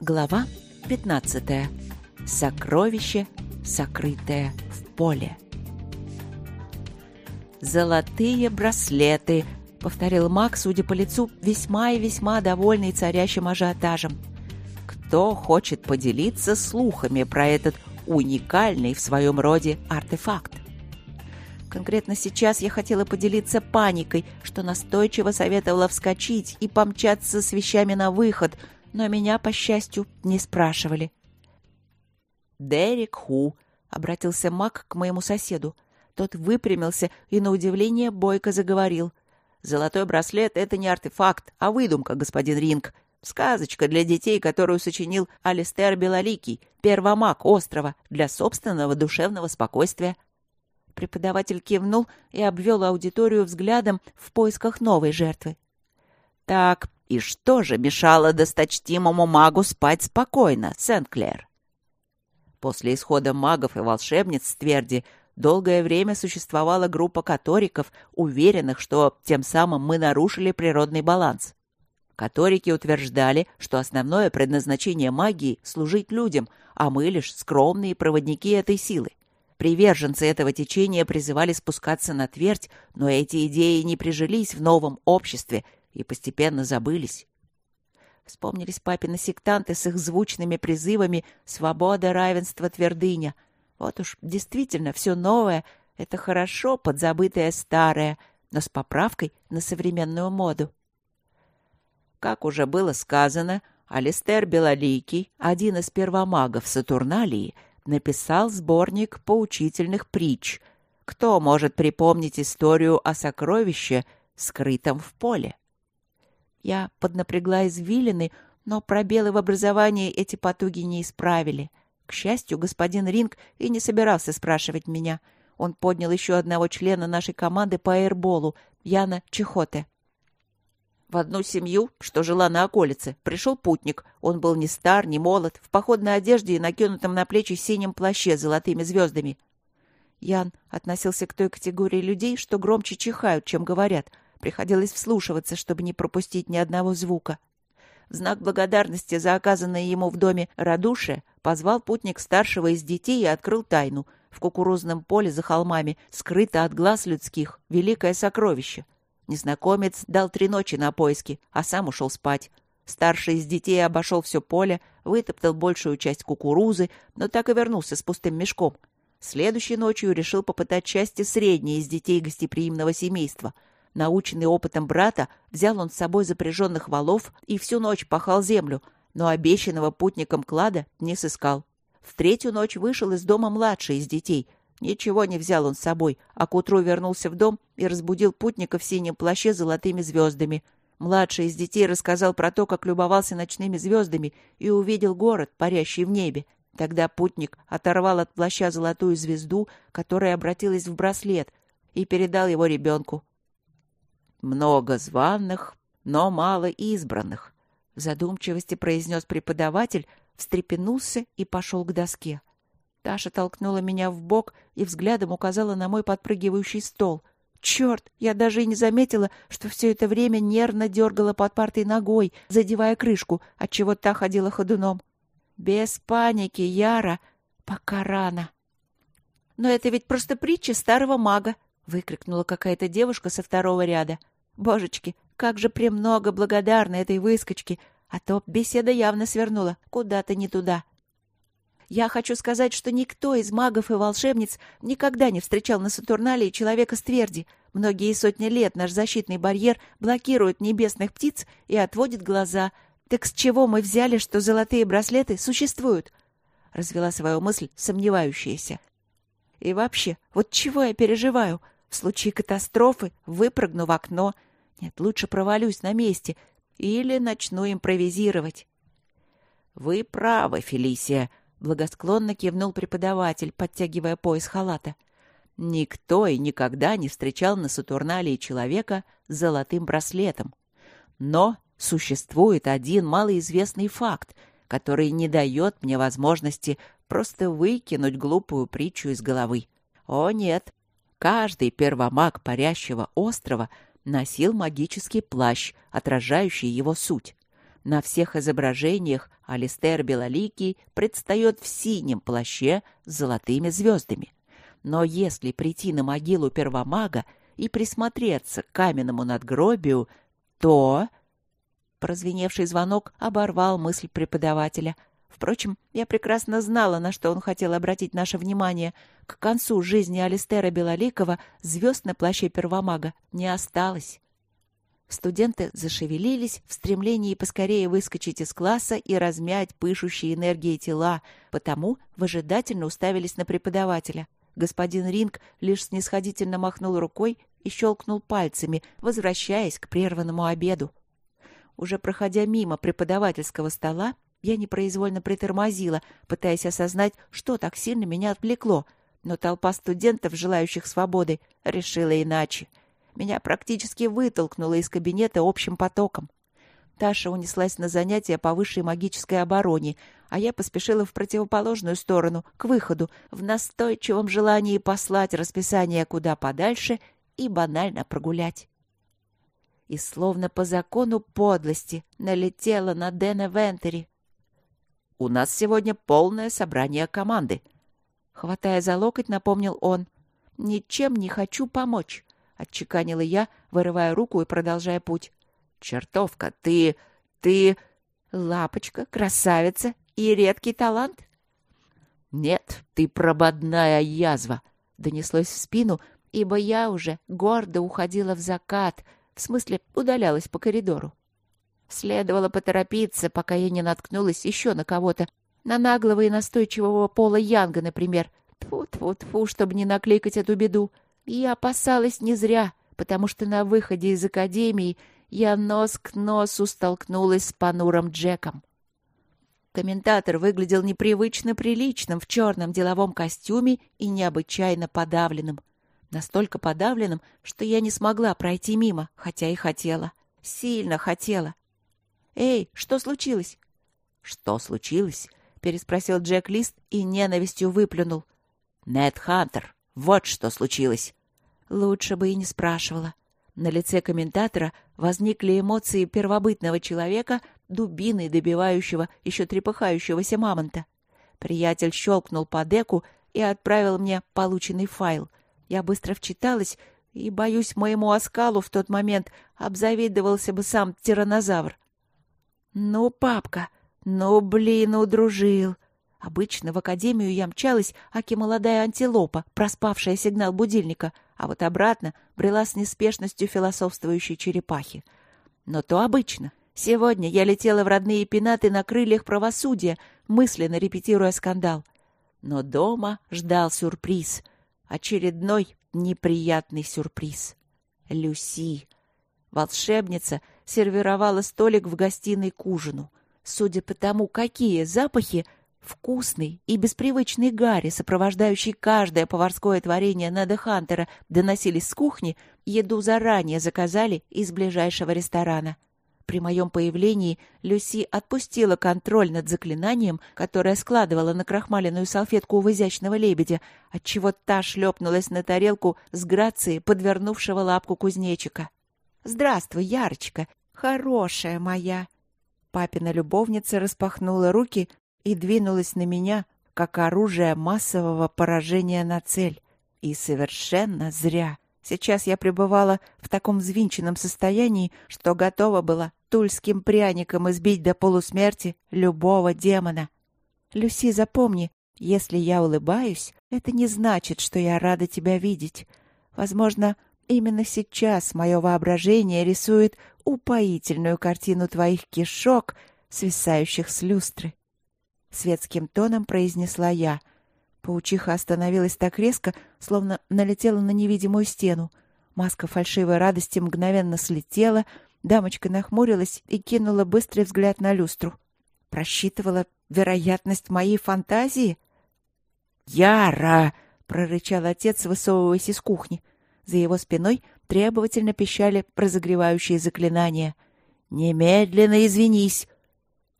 Глава 15. Сокровище, сокрытое в поле. «Золотые браслеты», — повторил Мак, судя по лицу, весьма и весьма довольный царящим ажиотажем. «Кто хочет поделиться слухами про этот уникальный в своем роде артефакт?» Конкретно сейчас я хотела поделиться паникой, что настойчиво советовала вскочить и помчаться с вещами на выход, но меня, по счастью, не спрашивали. «Дерек Ху», — обратился Мак к моему соседу. Тот выпрямился и, на удивление, бойко заговорил. «Золотой браслет — это не артефакт, а выдумка, господин Ринг. Сказочка для детей, которую сочинил Алистер Белоликий, первомаг острова, для собственного душевного спокойствия». Преподаватель кивнул и обвел аудиторию взглядом в поисках новой жертвы. «Так, и что же мешало досточтимому магу спать спокойно, Сент-Клер?» После исхода магов и волшебниц с Тверди долгое время существовала группа каториков, уверенных, что тем самым мы нарушили природный баланс. Каторики утверждали, что основное предназначение магии — служить людям, а мы лишь скромные проводники этой силы. Приверженцы этого течения призывали спускаться на твердь, но эти идеи не прижились в новом обществе и постепенно забылись. Вспомнились папины сектанты с их звучными призывами «Свобода, равенство, твердыня». Вот уж действительно все новое — это хорошо подзабытое старое, но с поправкой на современную моду. Как уже было сказано, Алистер Белоликий, один из первомагов Сатурналии, написал сборник поучительных притч. Кто может припомнить историю о сокровище, скрытом в поле? Я поднапрягла извилины, но пробелы в образовании эти потуги не исправили. К счастью, господин Ринг и не собирался спрашивать меня. Он поднял еще одного члена нашей команды по аэрболу, Яна Чехоте. В одну семью, что жила на околице, пришел путник. Он был ни стар, ни молод, в походной одежде и накинутом на плечи синем плаще с золотыми звездами. Ян относился к той категории людей, что громче чихают, чем говорят. Приходилось вслушиваться, чтобы не пропустить ни одного звука. В знак благодарности за оказанное ему в доме радушие позвал путник старшего из детей и открыл тайну. В кукурузном поле за холмами скрыто от глаз людских великое сокровище — Незнакомец дал три ночи на поиски, а сам ушел спать. Старший из детей обошел все поле, вытоптал большую часть кукурузы, но так и вернулся с пустым мешком. Следующей ночью решил попытать счастье средний из детей гостеприимного семейства. Наученный опытом брата, взял он с собой запряженных валов и всю ночь пахал землю, но обещанного путником клада не сыскал. В третью ночь вышел из дома младший из детей — Ничего не взял он с собой, а к утру вернулся в дом и разбудил путника в синем плаще с золотыми звездами. Младший из детей рассказал про то, как любовался ночными звездами и увидел город, парящий в небе. Тогда путник оторвал от плаща золотую звезду, которая обратилась в браслет, и передал его ребенку. «Много званных, но мало избранных», — в задумчивости произнес преподаватель, встрепенулся и пошел к доске. Таша толкнула меня в бок и взглядом указала на мой подпрыгивающий стол. Черт, я даже и не заметила, что все это время нервно дергала под партой ногой, задевая крышку, отчего та ходила ходуном. Без паники, Яра, пока рано. Но это ведь просто притча старого мага, выкрикнула какая-то девушка со второго ряда. Божечки, как же премного благодарна этой выскочке, а то беседа явно свернула куда-то не туда. Я хочу сказать, что никто из магов и волшебниц никогда не встречал на Сатурнале человека с тверди. Многие сотни лет наш защитный барьер блокирует небесных птиц и отводит глаза. Так с чего мы взяли, что золотые браслеты существуют? Развела свою мысль сомневающаяся. И вообще, вот чего я переживаю? В случае катастрофы выпрыгну в окно. Нет, лучше провалюсь на месте или начну импровизировать. Вы правы, Фелисия, Благосклонно кивнул преподаватель, подтягивая пояс халата. Никто и никогда не встречал на Сатурналии человека с золотым браслетом. Но существует один малоизвестный факт, который не дает мне возможности просто выкинуть глупую притчу из головы. О нет, каждый первомаг парящего острова носил магический плащ, отражающий его суть. На всех изображениях Алистер Белоликий предстает в синем плаще с золотыми звездами. Но если прийти на могилу первомага и присмотреться к каменному надгробию, то... Прозвеневший звонок оборвал мысль преподавателя. Впрочем, я прекрасно знала, на что он хотел обратить наше внимание. К концу жизни Алистера Белоликова звезд на плаще первомага не осталось. Студенты зашевелились в стремлении поскорее выскочить из класса и размять пышущие энергией тела, потому выжидательно уставились на преподавателя. Господин Ринг лишь снисходительно махнул рукой и щелкнул пальцами, возвращаясь к прерванному обеду. Уже проходя мимо преподавательского стола, я непроизвольно притормозила, пытаясь осознать, что так сильно меня отвлекло, но толпа студентов, желающих свободы, решила иначе — меня практически вытолкнуло из кабинета общим потоком. Таша унеслась на занятия по высшей магической обороне, а я поспешила в противоположную сторону, к выходу, в настойчивом желании послать расписание куда подальше и банально прогулять. И словно по закону подлости налетела на Дэна Вентери. «У нас сегодня полное собрание команды», — хватая за локоть, напомнил он. «Ничем не хочу помочь. — отчеканила я, вырывая руку и продолжая путь. «Чертовка, ты... ты...» «Лапочка, красавица и редкий талант?» «Нет, ты прободная язва!» — донеслось в спину, ибо я уже гордо уходила в закат, в смысле удалялась по коридору. Следовало поторопиться, пока я не наткнулась еще на кого-то, на наглого и настойчивого Пола Янга, например. Тьфу-тьфу-тьфу, чтобы не накликать эту беду. И опасалась не зря, потому что на выходе из академии я нос к носу столкнулась с понурым Джеком. Комментатор выглядел непривычно приличным в черном деловом костюме и необычайно подавленным. Настолько подавленным, что я не смогла пройти мимо, хотя и хотела. Сильно хотела. «Эй, что случилось?» «Что случилось?» — переспросил Джек Лист и ненавистью выплюнул. «Нед Хантер, вот что случилось. Лучше бы и не спрашивала. На лице комментатора возникли эмоции первобытного человека, дубины, добивающего еще трепыхающегося мамонта. Приятель щелкнул по деку и отправил мне полученный файл. Я быстро вчиталась, и, боюсь, моему оскалу в тот момент обзавидовался бы сам тиранозавр. «Ну, папка, ну, блин, удружил!» Обычно в академию я мчалась, аки молодая антилопа, проспавшая сигнал будильника, а вот обратно брела с неспешностью философствующей черепахи. Но то обычно. Сегодня я летела в родные пенаты на крыльях правосудия, мысленно репетируя скандал. Но дома ждал сюрприз. Очередной неприятный сюрприз. Люси. Волшебница сервировала столик в гостиной к ужину. Судя по тому, какие запахи Вкусный и беспривычный Гарри, сопровождающий каждое поварское творение Неда Хантера, доносились с кухни, еду заранее заказали из ближайшего ресторана. При моем появлении Люси отпустила контроль над заклинанием, которое складывала на крахмаленную салфетку у изящного лебедя, отчего та шлепнулась на тарелку с грацией подвернувшего лапку кузнечика. «Здравствуй, Ярочка, хорошая моя!» Папина любовница распахнула руки и двинулась на меня, как оружие массового поражения на цель. И совершенно зря. Сейчас я пребывала в таком взвинченном состоянии, что готова была тульским пряником избить до полусмерти любого демона. Люси, запомни, если я улыбаюсь, это не значит, что я рада тебя видеть. Возможно, именно сейчас мое воображение рисует упоительную картину твоих кишок, свисающих с люстры. Светским тоном произнесла я. Паучиха остановилась так резко, словно налетела на невидимую стену. Маска фальшивой радости мгновенно слетела, дамочка нахмурилась и кинула быстрый взгляд на люстру. Просчитывала вероятность моей фантазии? «Яра!» — прорычал отец, высовываясь из кухни. За его спиной требовательно пищали разогревающие заклинания. «Немедленно извинись!»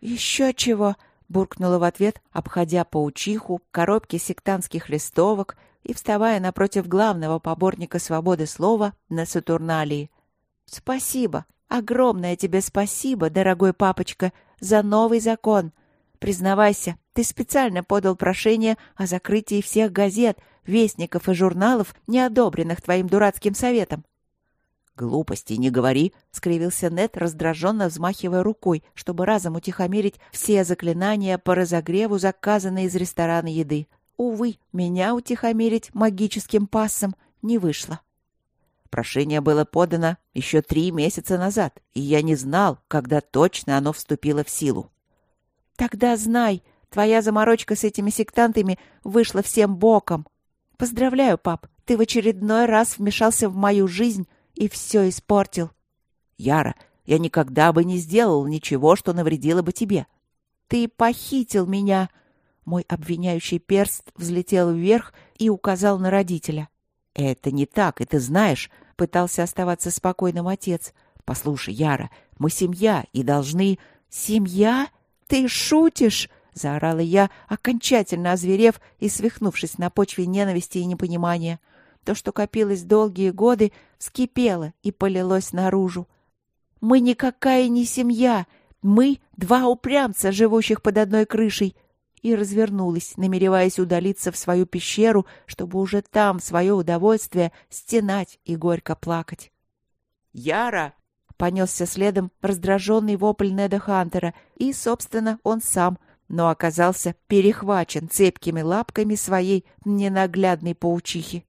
«Еще чего!» буркнула в ответ, обходя паучиху, коробки сектантских листовок и вставая напротив главного поборника свободы слова на Сатурналии. «Спасибо, Огромное тебе спасибо, дорогой папочка, за новый закон. Признавайся, ты специально подал прошение о закрытии всех газет, вестников и журналов, не одобренных твоим дурацким советом. «Глупости не говори», — скривился Нет, раздраженно взмахивая рукой, чтобы разом утихомирить все заклинания по разогреву, заказанной из ресторана еды. Увы, меня утихомирить магическим пассом не вышло. Прошение было подано еще три месяца назад, и я не знал, когда точно оно вступило в силу. Тогда знай, твоя заморочка с этими сектантами вышла всем боком. Поздравляю, пап, ты в очередной раз вмешался в мою жизнь и все испортил. Яра, я никогда бы не сделал ничего, что навредило бы тебе. Ты похитил меня. Мой обвиняющий перст взлетел вверх и указал на родителя. Это не так, и ты знаешь, пытался оставаться спокойным отец. Послушай, Яра, мы семья и должны... Семья? Ты шутишь? Заорала я, окончательно озверев и свихнувшись на почве ненависти и непонимания. То, что копилось долгие годы, вскипело и полилось наружу. Мы никакая не семья, мы два упрямца, живущих под одной крышей, и развернулась, намереваясь удалиться в свою пещеру, чтобы уже там, в свое удовольствие, стенать и горько плакать. «Яра!» — понесся следом раздраженный вопль Неда Хантера, и, собственно, он сам, но оказался перехвачен цепкими лапками своей ненаглядной паучихи.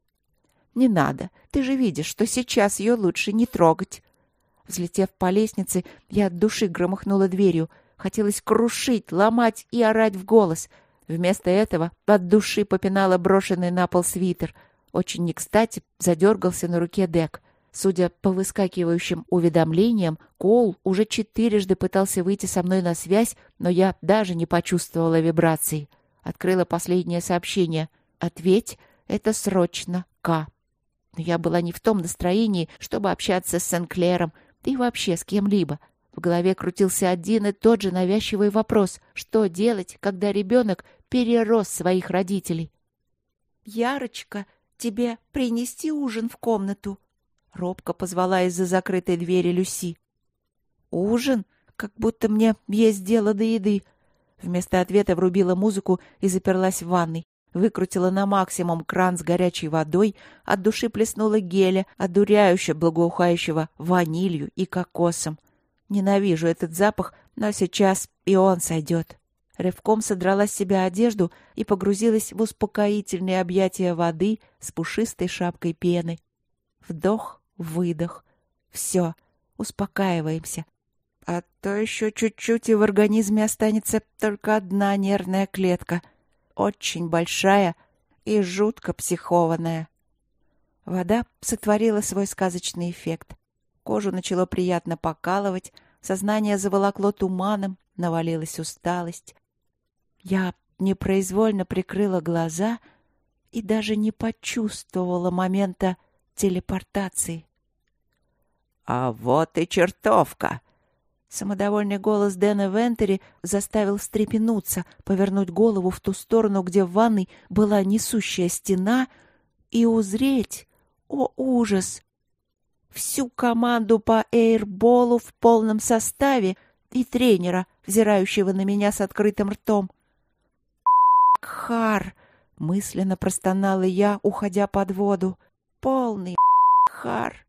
«Не надо. Ты же видишь, что сейчас ее лучше не трогать». Взлетев по лестнице, я от души громыхнула дверью. Хотелось крушить, ломать и орать в голос. Вместо этого от души попинала брошенный на пол свитер. Очень не кстати задергался на руке Дек. Судя по выскакивающим уведомлениям, Коул уже четырежды пытался выйти со мной на связь, но я даже не почувствовала вибраций. Открыла последнее сообщение. «Ответь, это срочно, К». Но я была не в том настроении, чтобы общаться с Сен-Клером, да и вообще с кем-либо. В голове крутился один и тот же навязчивый вопрос. Что делать, когда ребенок перерос своих родителей? «Ярочка, тебе принести ужин в комнату?» Робко позвала из-за закрытой двери Люси. «Ужин? Как будто мне есть дело до еды». Вместо ответа врубила музыку и заперлась в ванной. Выкрутила на максимум кран с горячей водой, от души плеснула геля, одуряюще благоухающего ванилью и кокосом. Ненавижу этот запах, но сейчас и он сойдет. Рывком содрала с себя одежду и погрузилась в успокоительные объятия воды с пушистой шапкой пены. Вдох, выдох. Все, успокаиваемся. А то еще чуть-чуть, и в организме останется только одна нервная клетка — очень большая и жутко психованная. Вода сотворила свой сказочный эффект. Кожу начало приятно покалывать, сознание заволокло туманом, навалилась усталость. Я непроизвольно прикрыла глаза и даже не почувствовала момента телепортации. «А вот и чертовка!» Самодовольный голос Дэна Вентери заставил встрепенуться, повернуть голову в ту сторону, где в ванной была несущая стена, и узреть, о ужас, всю команду по эйрболу в полном составе и тренера, взирающего на меня с открытым ртом. «Хар!» — мысленно простонала я, уходя под воду. «Полный хар!»